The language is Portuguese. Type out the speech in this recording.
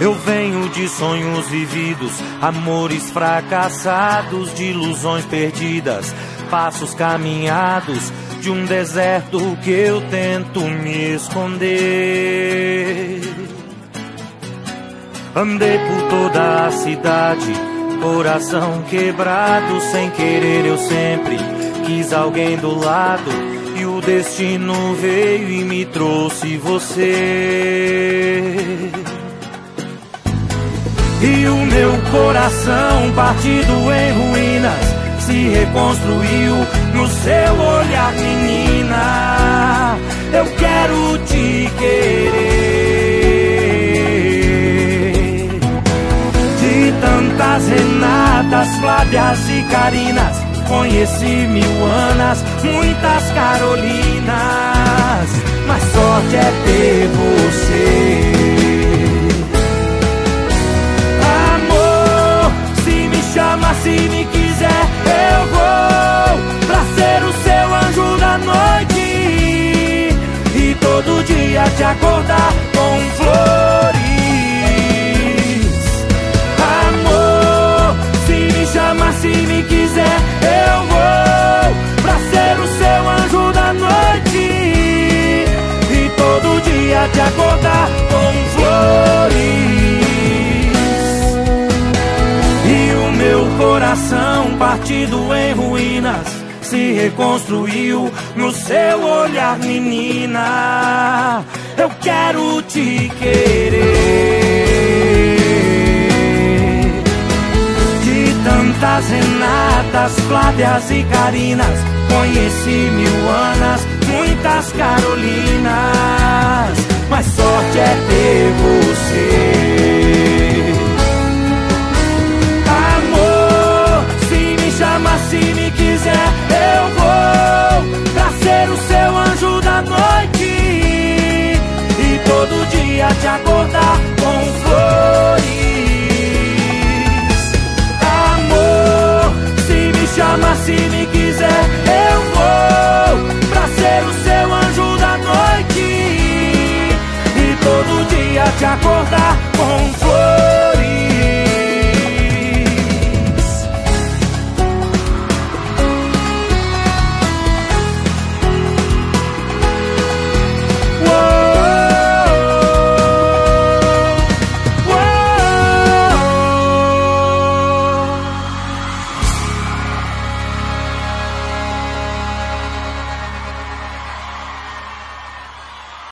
Eu venho de sonhos vividos, amores fracassados, de ilusões perdidas, passos caminhados de um deserto que eu tento me esconder. Andei por toda a cidade, coração quebrado, sem querer eu sempre quis alguém do lado. E o destino veio e me trouxe você. E o meu coração partido em ruínas se reconstruiu no seu olhar, menina. Eu quero te querer. De tantas Renatas, Flávias e Carinas, conheci mil Anas, muitas Carolinas. Mas sorte é ter dia te acordar com flores. Meu coração partido em ruínas se reconstruiu no seu olhar, menina. Eu quero te querer. De tantas Renatas, Flávias e Carinas, conheci mil Anas, muitas Carolinas. todo dia te acordar com flores. Amor, se me chamar, se me quiser, eu vou pra ser o seu anjo da noite e todo dia te acordar